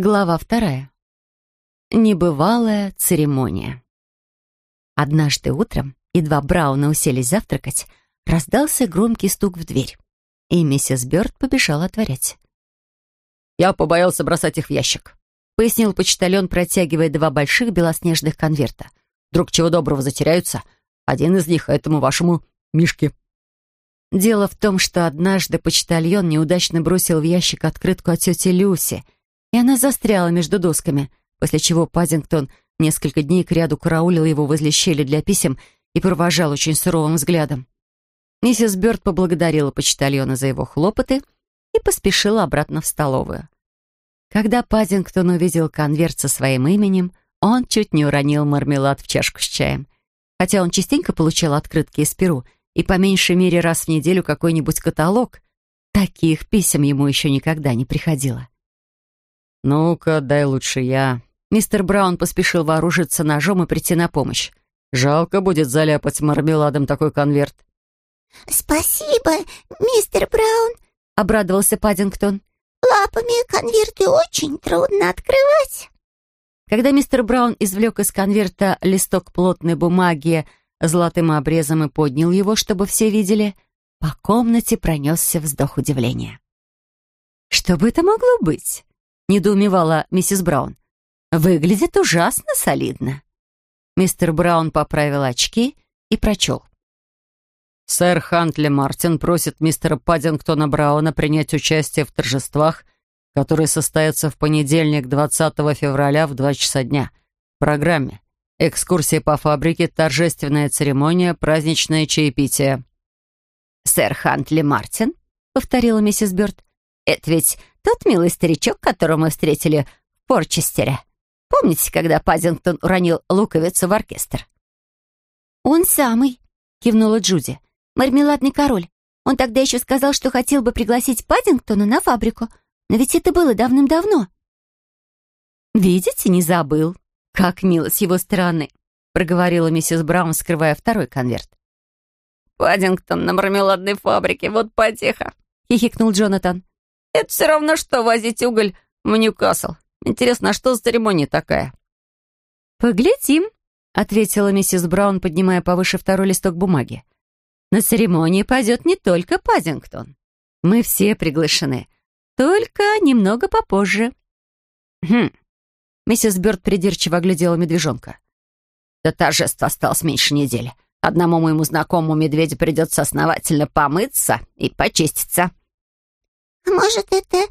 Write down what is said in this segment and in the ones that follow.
Глава вторая. Небывалая церемония. Однажды утром, едва Брауна уселись завтракать, раздался громкий стук в дверь, и миссис Бёрд побежала отворять. «Я побоялся бросать их в ящик», — пояснил почтальон, протягивая два больших белоснежных конверта. «Вдруг чего доброго затеряются? Один из них этому вашему Мишке». Дело в том, что однажды почтальон неудачно бросил в ящик открытку от тети Люси, и она застряла между досками, после чего Паддингтон несколько дней кряду караулил его возле щели для писем и провожал очень суровым взглядом. Миссис Бёрд поблагодарила почтальона за его хлопоты и поспешила обратно в столовую. Когда Паддингтон увидел конверт со своим именем, он чуть не уронил мармелад в чашку с чаем. Хотя он частенько получал открытки из Перу — и по меньшей мере раз в неделю какой-нибудь каталог. Таких писем ему еще никогда не приходило. «Ну-ка, дай лучше я». Мистер Браун поспешил вооружиться ножом и прийти на помощь. «Жалко будет заляпать мармеладом такой конверт». «Спасибо, мистер Браун», — обрадовался Паддингтон. «Лапами конверты очень трудно открывать». Когда мистер Браун извлек из конверта листок плотной бумаги золотым обрезом и поднял его, чтобы все видели, по комнате пронесся вздох удивления. «Что бы это могло быть?» — недоумевала миссис Браун. «Выглядит ужасно солидно». Мистер Браун поправил очки и прочел. «Сэр Хантли Мартин просит мистера Паддингтона Брауна принять участие в торжествах, которые состоятся в понедельник, 20 февраля в 2 часа дня. В программе Экскурсия по фабрике, торжественная церемония, праздничное чаепитие». «Сэр Хантли Мартин?» — повторила миссис Бёрд. «Это ведь тот милый старичок, которого мы встретили в Порчестере. Помните, когда Пазингтон уронил луковицу в оркестр?» «Он самый», — кивнула Джуди. «Мармеладный король. Он тогда еще сказал, что хотел бы пригласить Паддингтона на фабрику. Но ведь это было давным-давно». «Видите, не забыл», «Как мило с его стороны», — проговорила миссис Браун, скрывая второй конверт. «Паддингтон на мармеладной фабрике, вот потеха», — хихикнул Джонатан. «Это все равно, что возить уголь в Ньюкасл. Интересно, а что за церемония такая?» «Поглядим», — ответила миссис Браун, поднимая повыше второй листок бумаги. «На церемонии пойдет не только Паддингтон. Мы все приглашены, только немного попозже». «Хм, Миссис Бёрд придирчиво оглядела медвежонка. «До торжества осталось меньше недели. Одному моему знакомому медведю придется основательно помыться и почиститься». «А может, это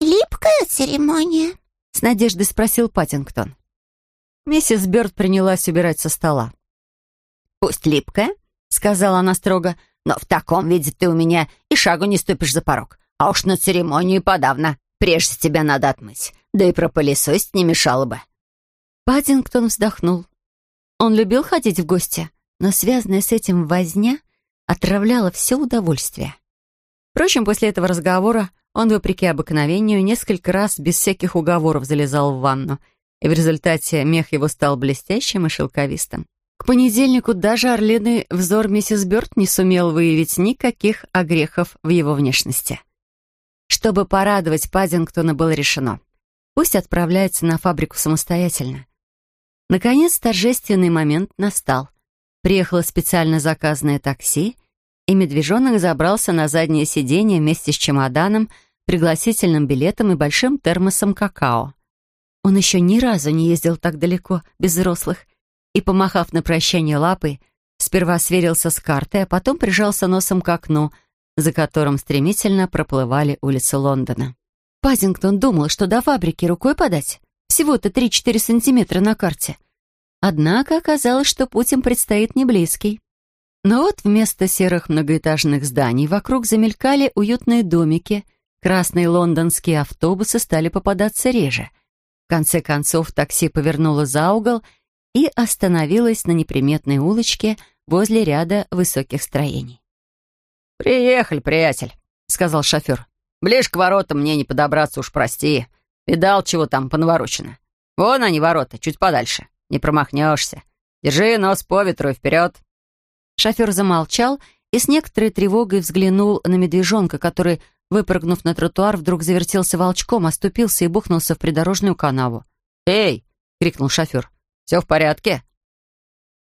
липкая церемония?» — с надеждой спросил Паттингтон. Миссис Бёрд принялась убирать со стола. «Пусть липкая», — сказала она строго, «но в таком виде ты у меня и шагу не ступишь за порог. А уж на церемонию подавно. Прежде тебя надо отмыть, да и пропылесосить не мешало бы». Паддингтон вздохнул. Он любил ходить в гости, но связанная с этим возня отравляла все удовольствие. Впрочем, после этого разговора он, вопреки обыкновению, несколько раз без всяких уговоров залезал в ванну, и в результате мех его стал блестящим и шелковистым. К понедельнику даже орлиный взор миссис Бёрд не сумел выявить никаких огрехов в его внешности. Чтобы порадовать Паддингтона, было решено. Пусть отправляется на фабрику самостоятельно. Наконец, торжественный момент настал. Приехало специально заказанное такси, и медвежонок забрался на заднее сиденье вместе с чемоданом, пригласительным билетом и большим термосом какао. Он еще ни разу не ездил так далеко, без взрослых, и, помахав на прощание лапой, сперва сверился с картой, а потом прижался носом к окну — за которым стремительно проплывали улицы Лондона. Пазингтон думал, что до фабрики рукой подать. Всего-то 3-4 сантиметра на карте. Однако оказалось, что путь им предстоит не близкий. Но вот вместо серых многоэтажных зданий вокруг замелькали уютные домики, красные лондонские автобусы стали попадаться реже. В конце концов такси повернуло за угол и остановилось на неприметной улочке возле ряда высоких строений. «Приехали, приятель», — сказал шофер. «Ближе к воротам мне не подобраться, уж прости. Видал, чего там понаворочено. Вон они, ворота, чуть подальше. Не промахнешься. Держи нос по ветру и вперед». Шофер замолчал и с некоторой тревогой взглянул на медвежонка, который выпрыгнув на тротуар, вдруг завертелся волчком, оступился и бухнулся в придорожную канаву. «Эй!» — крикнул шофер. «Все в порядке?»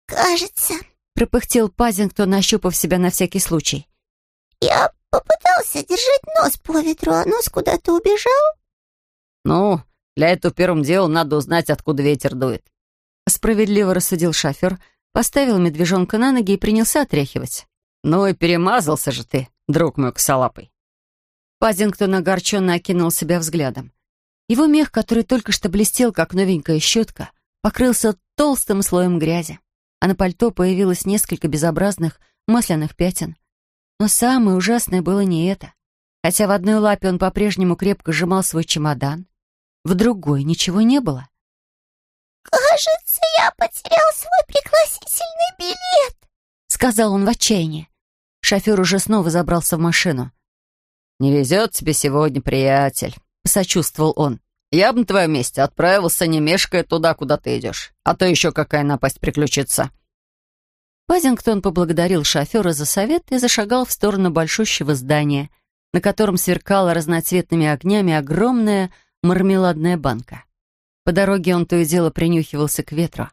«Кажется», — пропыхтел Пазингтон, нащупав себя на всякий случай. «Я попытался держать нос по ветру, а нос куда-то убежал». «Ну, для этого первым делом надо узнать, откуда ветер дует». Справедливо рассудил шофер, поставил медвежонка на ноги и принялся отряхивать. «Ну и перемазался же ты, друг мой косолапый». Пазингтон огорченно окинул себя взглядом. Его мех, который только что блестел, как новенькая щетка, покрылся толстым слоем грязи, а на пальто появилось несколько безобразных масляных пятен. Но самое ужасное было не это. Хотя в одной лапе он по-прежнему крепко сжимал свой чемодан, в другой ничего не было. «Кажется, я потерял свой пригласительный билет», — сказал он в отчаянии. Шофер уже снова забрался в машину. «Не везет тебе сегодня, приятель», — посочувствовал он. «Я бы на твоем месте отправился, не мешкая туда, куда ты идешь. А то еще какая напасть приключится». Пазингтон поблагодарил шофера за совет и зашагал в сторону большущего здания, на котором сверкала разноцветными огнями огромная мармеладная банка. По дороге он то и дело принюхивался к ветру.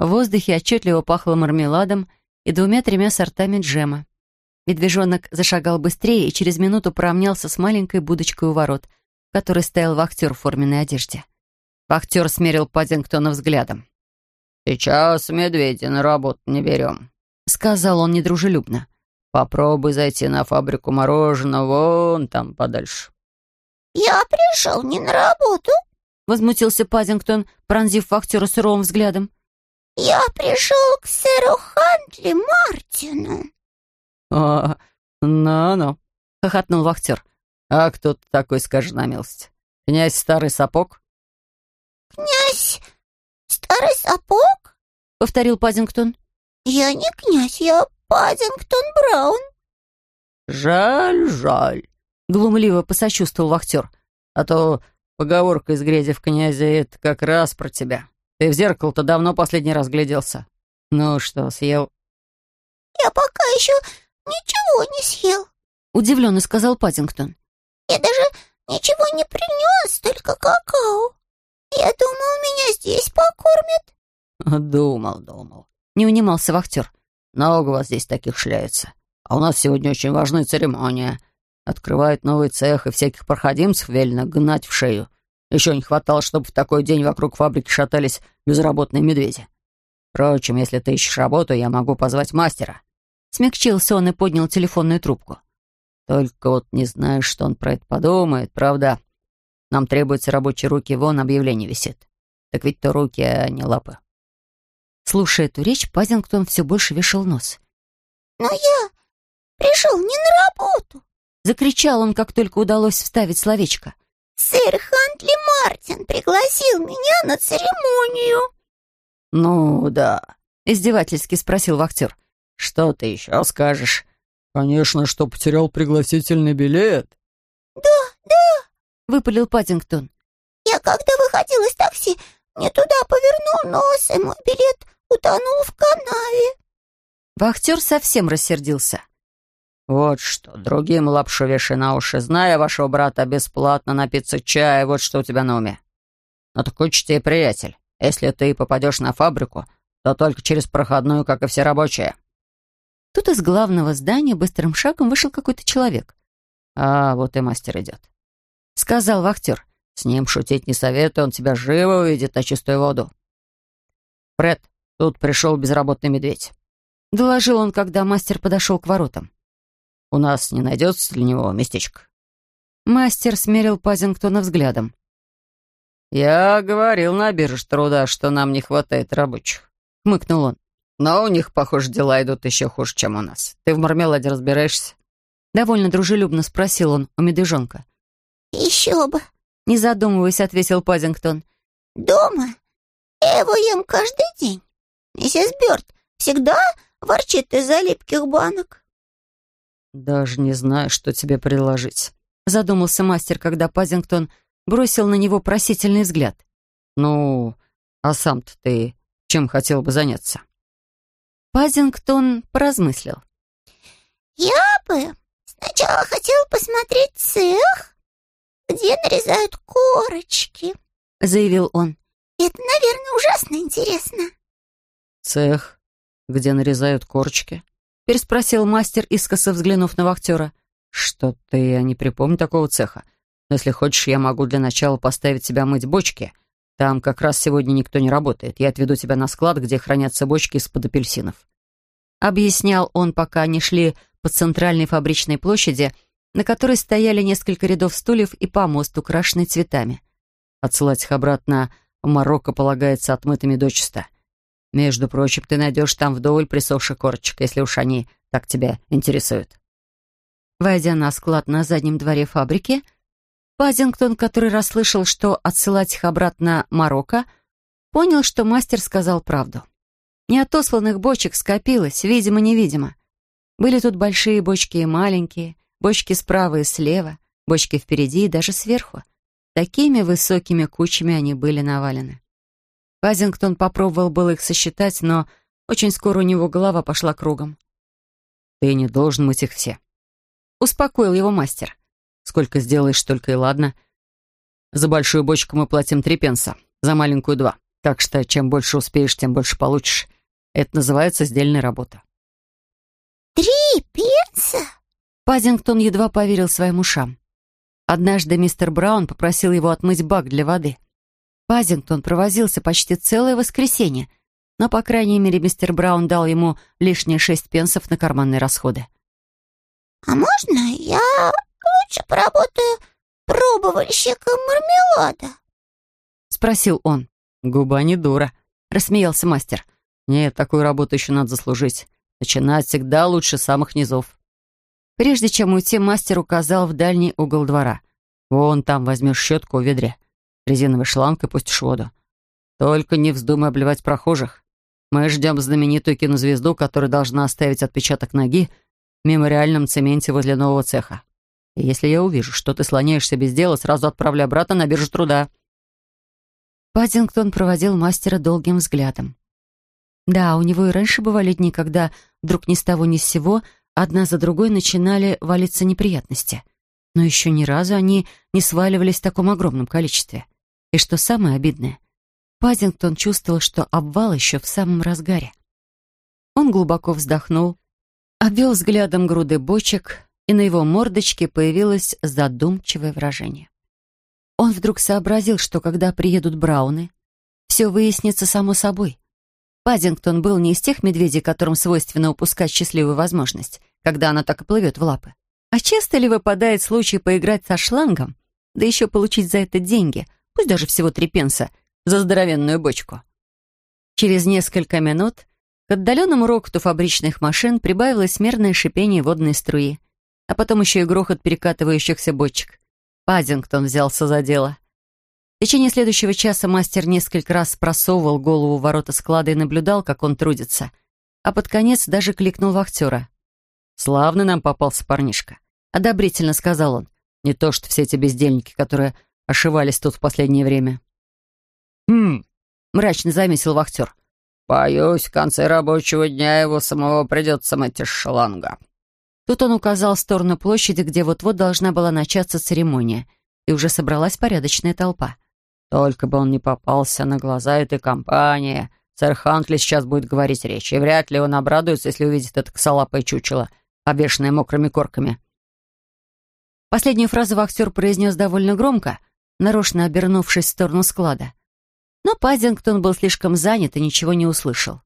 В воздухе отчетливо пахло мармеладом и двумя-тремя сортами джема. Медвежонок зашагал быстрее и через минуту поравнялся с маленькой будочкой у ворот, в которой стоял вахтер в форменной одежде. Вахтер смерил Паддингтона взглядом. «Сейчас медведя на работу не берем», — сказал он недружелюбно. «Попробуй зайти на фабрику мороженого вон там подальше». «Я пришел не на работу», — возмутился Паддингтон, пронзив вахтера суровым взглядом. «Я пришел к сэру Хантли Мартину». «О, ну-ну», — хохотнул вахтер. «А кто ты такой, скажи на милость? Князь Старый Сапог?» «Князь Старый Сапог?» — повторил Паддингтон. «Я не князь, я Паддингтон Браун». «Жаль, жаль», — глумливо посочувствовал вахтер. «А то Поговорка из грязи в князе — это как раз про тебя. Ты в зеркало-то давно последний раз гляделся. Ну что, съел?» «Я пока еще ничего не съел», — удивленно сказал Паттингтон. «Я даже ничего не принес, только какао. Я думал, меня здесь покормят». «Думал, думал», — не унимался вахтер. «Много вас здесь таких шляется. А у нас сегодня очень важная церемония. Открывают новый цех, и всяких проходимцев велено гнать в шею. Еще не хватало, чтобы в такой день вокруг фабрики шатались безработные медведи. Впрочем, если ты ищешь работу, я могу позвать мастера». Смягчился он и поднял телефонную трубку. «Только вот не знаешь, что он про это подумает, правда? Нам требуются рабочие руки, вон объявление висит. Так ведь то руки, а не лапы». Слушая эту речь, Пазингтон все больше вешал нос. «Но я пришел не на работу», Закричал он, как только удалось вставить словечко. «Сэр Хантли Мартин пригласил меня на церемонию». «Ну да», — издевательски спросил вахтер. «Что ты еще скажешь?» «Конечно, что потерял пригласительный билет». «Да, да», — выпалил Паттингтон. «Я когда выходил из такси, не туда повернул нос, и мой билет утонул в канаве». Вахтер совсем рассердился. «Вот что, другим лапшу вешай на уши, зная вашего брата бесплатно напиться чая, вот что у тебя на уме. Но так учти, приятель, если ты попадешь на фабрику, то только через проходную, как и все рабочие». Тут из главного здания быстрым шагом вышел какой-то человек. «А, вот и мастер идет», — сказал вахтер. «С ним шутить не советую, он тебя живо увидит на чистую воду». «Фред, тут пришел безработный медведь», — доложил он, когда мастер подошел к воротам. У нас не найдется для него местечко?» Мастер смерил Пазингтона взглядом. «Я говорил на бирже труда, что нам не хватает рабочих», — хмыкнул он. «Но у них, похоже, дела идут еще хуже, чем у нас. Ты в мармеладе разбираешься?» Довольно дружелюбно спросил он у медвежонка. «Еще бы», — не задумываясь, ответил Пазингтон. «Дома я его ем каждый день. Миссис Бёрд всегда ворчит из-за липких банок». «Даже не знаю, что тебе предложить», — задумался мастер, когда Пазингтон бросил на него просительный взгляд. «Ну, а сам-то ты чем хотел бы заняться?» Пазингтон поразмыслил. «Я бы «Сначала хотел посмотреть цех, где нарезают корочки», — заявил он. «Это, наверное, ужасно интересно». «Цех, где нарезают корочки?» — переспросил мастер, искоса взглянув на вахтера. «Что-то я не припомню такого цеха. Но если хочешь, я могу для начала поставить тебя мыть бочки. Там как раз сегодня никто не работает. Я отведу тебя на склад, где хранятся бочки из-под апельсинов». Объяснял он, пока они шли по центральной фабричной площади, на которой стояли несколько рядов стульев и помост, украшенный цветами. Отсылать их обратно в Марокко полагается отмытыми дочисто. Между прочим, ты найдешь там вдоволь присохших корочек, если уж они так тебя интересуют. Войдя на склад на заднем дворе фабрики, Пазингтон, который расслышал, что отсылать их обратно Марокко, понял, что мастер сказал правду. Неотосланных бочек скопилось, видимо-невидимо. Были тут большие бочки и маленькие, бочки справа и слева, бочки впереди и даже сверху. Такими высокими кучами они были навалены. Пазингтон попробовал было их сосчитать, но очень скоро у него голова пошла кругом. «Ты не должен мыть их все», — успокоил его мастер. «Сколько сделаешь, только и ладно. За большую бочку мы платим три пенса, за маленькую — два. Так что чем больше успеешь, тем больше получишь. Это называется сдельная работа». «Три пенса?» Пазингтон едва поверил своим ушам. Однажды мистер Браун попросил его отмыть бак для воды. Пазингтон провозился почти целое воскресенье, но, по крайней мере, мистер Браун дал ему лишние шесть пенсов на карманные расходы. «А можно я лучше поработаю пробовальщиком мармелада?» — спросил он. «Губа не дура», — рассмеялся мастер. «Нет, такую работу еще надо заслужить. Начинать всегда лучше самых низов». Прежде чем уйти, мастер указал в дальний угол двора. «Вон там возьмешь щетку в ведре резиновый шланг и пустишь воду. Только не вздумай обливать прохожих. Мы ждем знаменитую кинозвезду, которая должна оставить отпечаток ноги в мемориальном цементе возле нового цеха. И если я увижу, что ты слоняешься без дела, сразу отправлю обратно на биржу труда». Паддингтон проводил мастера долгим взглядом. Да, у него и раньше бывали дни, когда вдруг ни с того ни с сего одна за другой начинали валиться неприятности. Но еще ни разу они не сваливались в таком огромном количестве. И что самое обидное, Паддингтон чувствовал, что обвал еще в самом разгаре. Он глубоко вздохнул, обвел взглядом груды бочек, и на его мордочке появилось задумчивое выражение. Он вдруг сообразил, что когда приедут Брауны, все выяснится само собой. Паддингтон был не из тех медведей, которым свойственно упускать счастливую возможность, когда она так и плывет в лапы. А часто ли выпадает случай поиграть со шлангом, да еще получить за это деньги — пусть даже всего три пенса, за здоровенную бочку. Через несколько минут к отдаленному рокоту фабричных машин прибавилось мерное шипение водной струи, а потом еще и грохот перекатывающихся бочек. Паддингтон взялся за дело. В течение следующего часа мастер несколько раз просовывал голову в ворота склада и наблюдал, как он трудится, а под конец даже кликнул вахтера. «Славный нам попался парнишка», — одобрительно сказал он. «Не то что все эти бездельники, которые ошивались тут в последнее время. «Хм», — мрачно заметил вахтер. «Боюсь, в конце рабочего дня его самого придется мыть из шланга». Тут он указал в сторону площади, где вот-вот должна была начаться церемония, и уже собралась порядочная толпа. «Только бы он не попался на глаза этой компании. Сэр Хантли сейчас будет говорить речь, и вряд ли он обрадуется, если увидит это косолапое чучело, обвешанное мокрыми корками». Последнюю фразу вахтер произнес довольно громко — нарочно обернувшись в сторону склада. Но Паддингтон был слишком занят и ничего не услышал.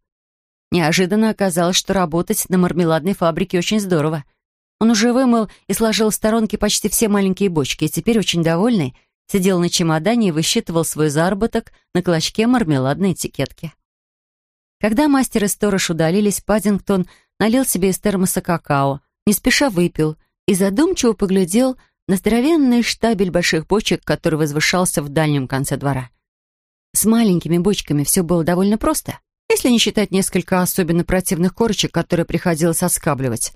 Неожиданно оказалось, что работать на мармеладной фабрике очень здорово. Он уже вымыл и сложил в сторонке почти все маленькие бочки, и теперь, очень довольный, сидел на чемодане и высчитывал свой заработок на клочке мармеладной этикетки. Когда мастер и сторож удалились, Паддингтон налил себе из термоса какао, не спеша выпил и задумчиво поглядел на здоровенный штабель больших бочек, который возвышался в дальнем конце двора. С маленькими бочками все было довольно просто, если не считать несколько особенно противных корочек, которые приходилось оскабливать.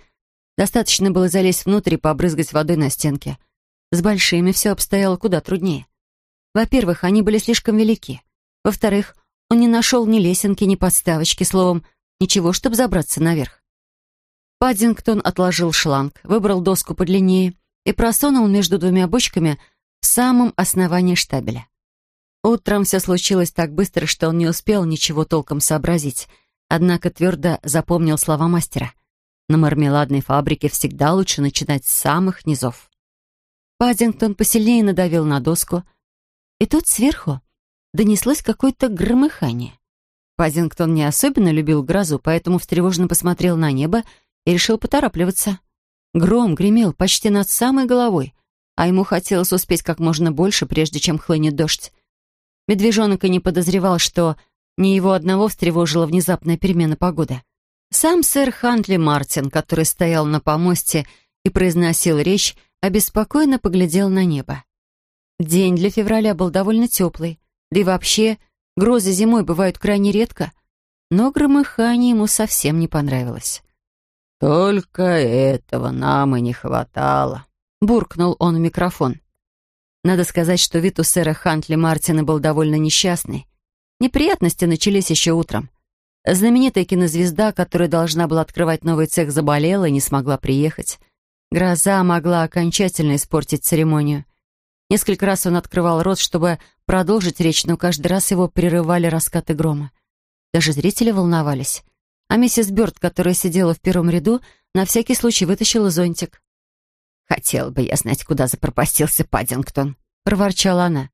Достаточно было залезть внутрь и побрызгать водой на стенке. С большими все обстояло куда труднее. Во-первых, они были слишком велики. Во-вторых, он не нашел ни лесенки, ни подставочки, словом, ничего, чтобы забраться наверх. Паддингтон отложил шланг, выбрал доску подлиннее и просунул между двумя бочками в самом основании штабеля. Утром все случилось так быстро, что он не успел ничего толком сообразить, однако твердо запомнил слова мастера. На мармеладной фабрике всегда лучше начинать с самых низов. Паддингтон посильнее надавил на доску, и тут сверху донеслось какое-то громыхание. Паддингтон не особенно любил грозу, поэтому встревоженно посмотрел на небо и решил поторапливаться. Гром гремел почти над самой головой, а ему хотелось успеть как можно больше, прежде чем хлынет дождь. Медвежонок и не подозревал, что ни его одного встревожила внезапная перемена погоды. Сам сэр Хантли Мартин, который стоял на помосте и произносил речь, обеспокоенно поглядел на небо. День для февраля был довольно теплый, да и вообще грозы зимой бывают крайне редко, но громыхание ему совсем не понравилось. «Только этого нам и не хватало», — буркнул он в микрофон. Надо сказать, что вид у сэра Хантли Мартина был довольно несчастный. Неприятности начались еще утром. Знаменитая кинозвезда, которая должна была открывать новый цех, заболела и не смогла приехать. Гроза могла окончательно испортить церемонию. Несколько раз он открывал рот, чтобы продолжить речь, но каждый раз его прерывали раскаты грома. Даже зрители волновались. А миссис Бёрд, которая сидела в первом ряду, на всякий случай вытащила зонтик. «Хотела бы я знать, куда запропастился Паддингтон», — проворчала она.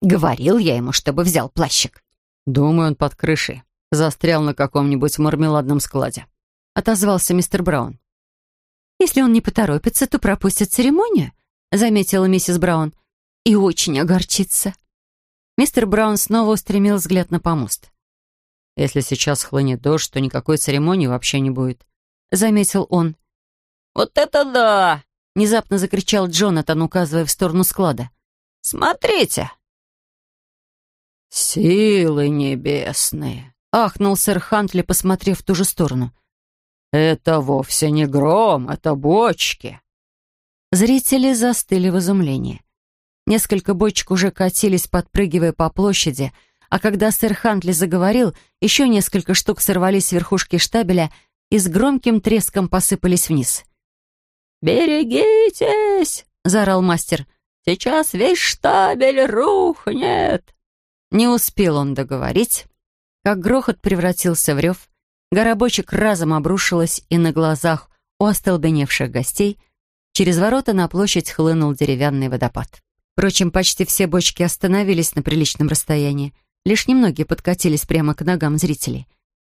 «Говорил я ему, чтобы взял плащик». «Думаю, он под крышей. Застрял на каком-нибудь мармеладном складе», — отозвался мистер Браун. «Если он не поторопится, то пропустит церемонию», — заметила миссис Браун. «И очень огорчится». Мистер Браун снова устремил взгляд на помост. «Если сейчас хлынет дождь, то никакой церемонии вообще не будет», — заметил он. «Вот это да!» Внезапно закричал Джонатан, указывая в сторону склада. «Смотрите!» «Силы небесные!» — ахнул сэр Хантли, посмотрев в ту же сторону. «Это вовсе не гром, это бочки!» Зрители застыли в изумлении. Несколько бочек уже катились, подпрыгивая по площади, а когда сэр Хантли заговорил, еще несколько штук сорвались с верхушки штабеля и с громким треском посыпались вниз. «Берегитесь!» — заорал мастер. «Сейчас весь штабель рухнет!» Не успел он договорить, как грохот превратился в рев, горобочек разом обрушилась, и на глазах у остолбеневших гостей через ворота на площадь хлынул деревянный водопад. Впрочем, почти все бочки остановились на приличном расстоянии, лишь немногие подкатились прямо к ногам зрителей.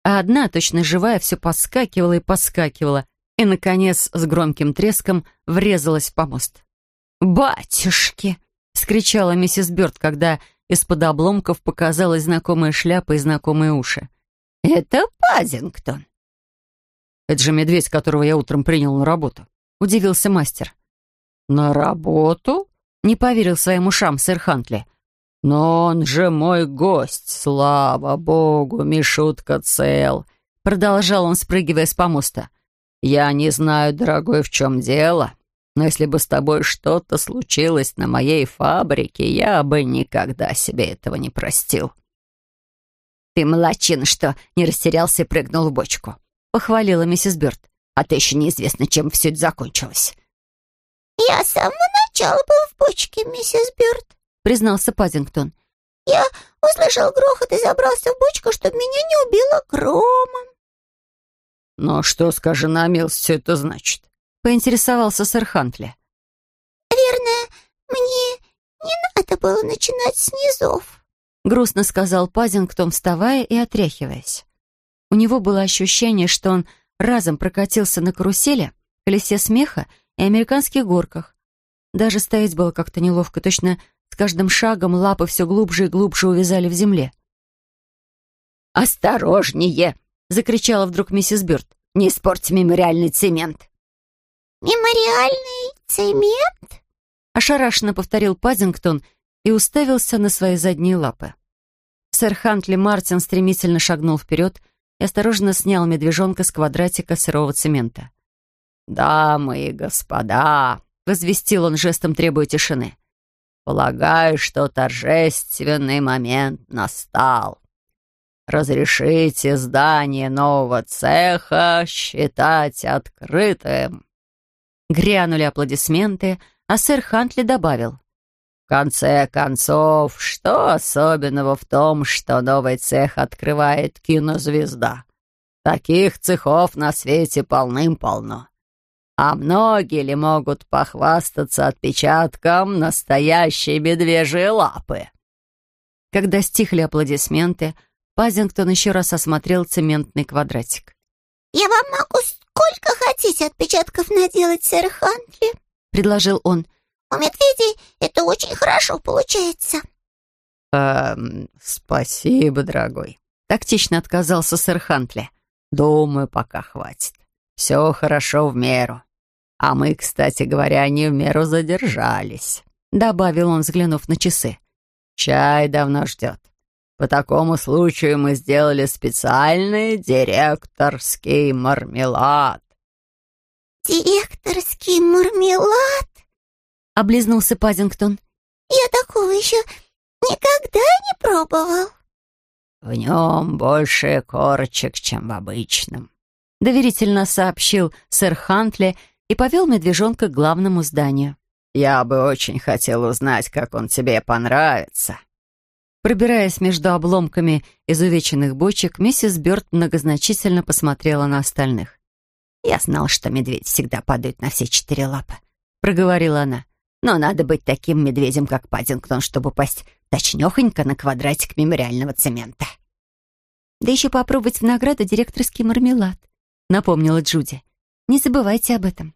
А одна, точно живая, все подскакивала и подскакивала, и, наконец, с громким треском врезалась в помост. «Батюшки!» — скричала миссис Бёрд, когда из-под обломков показалась знакомая шляпа и знакомые уши. «Это Пазингтон!» «Это же медведь, которого я утром принял на работу», — удивился мастер. «На работу?» — не поверил своим ушам сэр Хантли. «Но он же мой гость, слава богу, Мишутка цел», — продолжал он, спрыгивая с помоста. «Я не знаю, дорогой, в чем дело, но если бы с тобой что-то случилось на моей фабрике, я бы никогда себе этого не простил». «Ты молочин, что не растерялся и прыгнул в бочку», — похвалила миссис Бёрд. «А то еще неизвестно, чем все это закончилось». «Я с самого начала был в бочке, миссис Бёрд», — признался Паддингтон. «Я услышал грохот и забрался в бочку, чтобы меня не убило громом». «Но что, скажи на милость, все это значит?» — поинтересовался сэр Хантли. «Наверное, мне не надо было начинать с низов», — грустно сказал Пазингтон, вставая и отряхиваясь. У него было ощущение, что он разом прокатился на карусели, колесе смеха и американских горках. Даже стоять было как-то неловко, точно с каждым шагом лапы все глубже и глубже увязали в земле. «Осторожнее!» — закричала вдруг миссис Бёрд. «Не испорть мемориальный цемент!» «Мемориальный цемент?» — ошарашенно повторил Паддингтон и уставился на свои задние лапы. Сэр Хантли Мартин стремительно шагнул вперед и осторожно снял медвежонка с квадратика сырого цемента. «Дамы и господа!» — возвестил он жестом, требуя тишины. «Полагаю, что торжественный момент настал. разрешите здание нового цеха считать открытым». Грянули аплодисменты, а сэр Хантли добавил. «В конце концов, что особенного в том, что новый цех открывает кинозвезда? Таких цехов на свете полным-полно. А многие ли могут похвастаться отпечатком настоящей медвежьей лапы?» Когда стихли аплодисменты, Пазингтон еще раз осмотрел цементный квадратик. «Я вам могу сколько хотите отпечатков наделать, сэр Хантли», — предложил он. «У медведей это очень хорошо получается». «Эм, спасибо, дорогой», — тактично отказался сэр Хантли. «Думаю, пока хватит. Все хорошо в меру. А мы, кстати говоря, не в меру задержались», — добавил он, взглянув на часы. «Чай давно ждет. По такому случаю мы сделали специальный директорский мармелад». «Директорский мармелад?» — облизнулся Пазингтон. «Я такого еще никогда не пробовал». «В нем больше корочек, чем в обычном», — доверительно сообщил сэр Хантли и повел медвежонка к главному зданию. «Я бы очень хотел узнать, как он тебе понравится». Пробираясь между обломками изувеченных бочек, миссис Бёрд многозначительно посмотрела на остальных. «Я знал, что медведь всегда падает на все четыре лапы», — проговорила она. «Но надо быть таким медведем, как Паддингтон, чтобы упасть точнёхонько на квадратик мемориального цемента». «Да еще попробовать в награду директорский мармелад», — напомнила Джуди. «Не забывайте об этом».